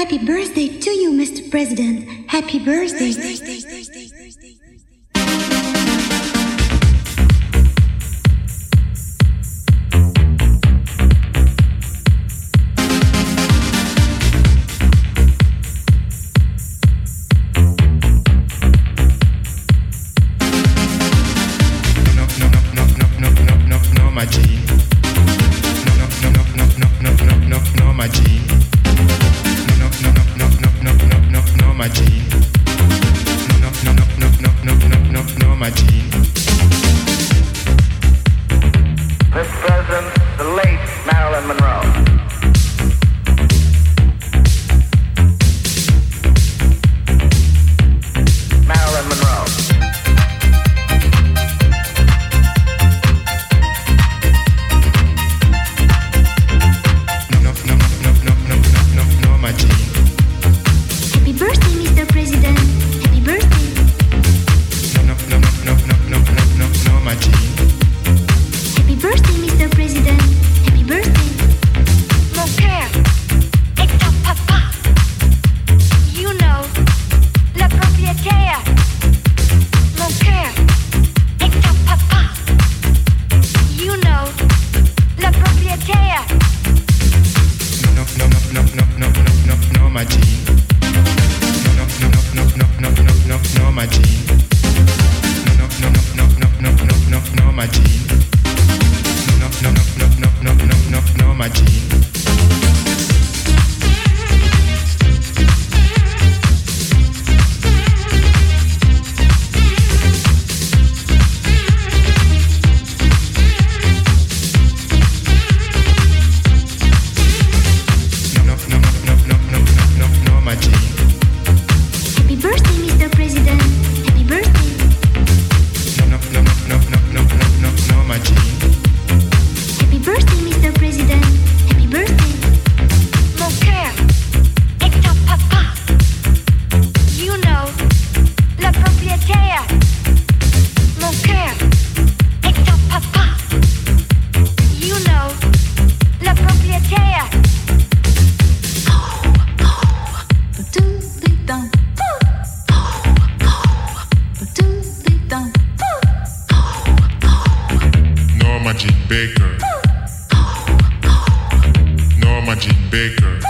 Happy birthday to you, Mr. President. Happy birthday. Birthday. my team. Baker.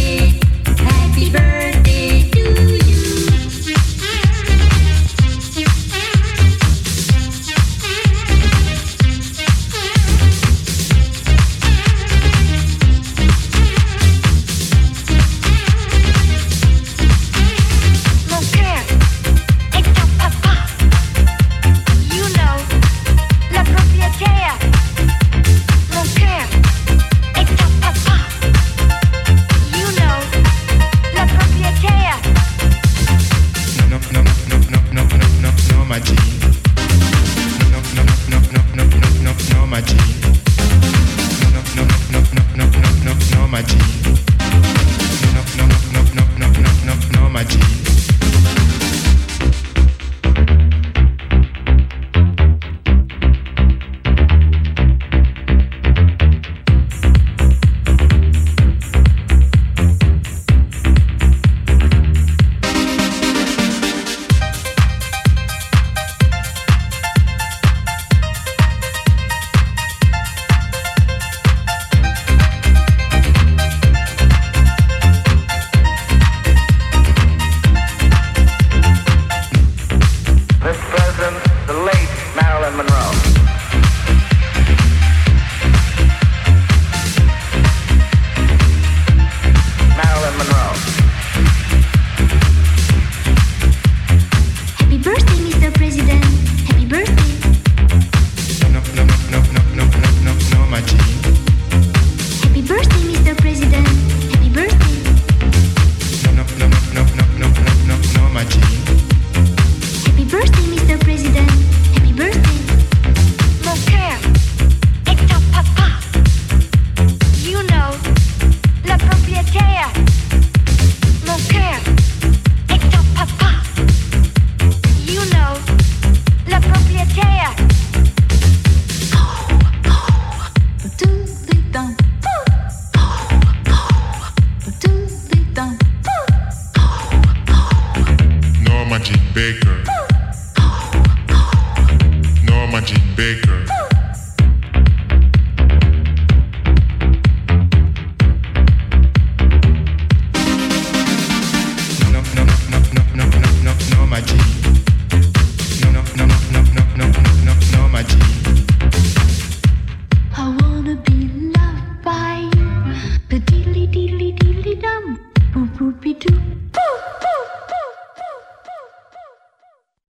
my team. Baker. Oh, oh. Norma Jean Baker.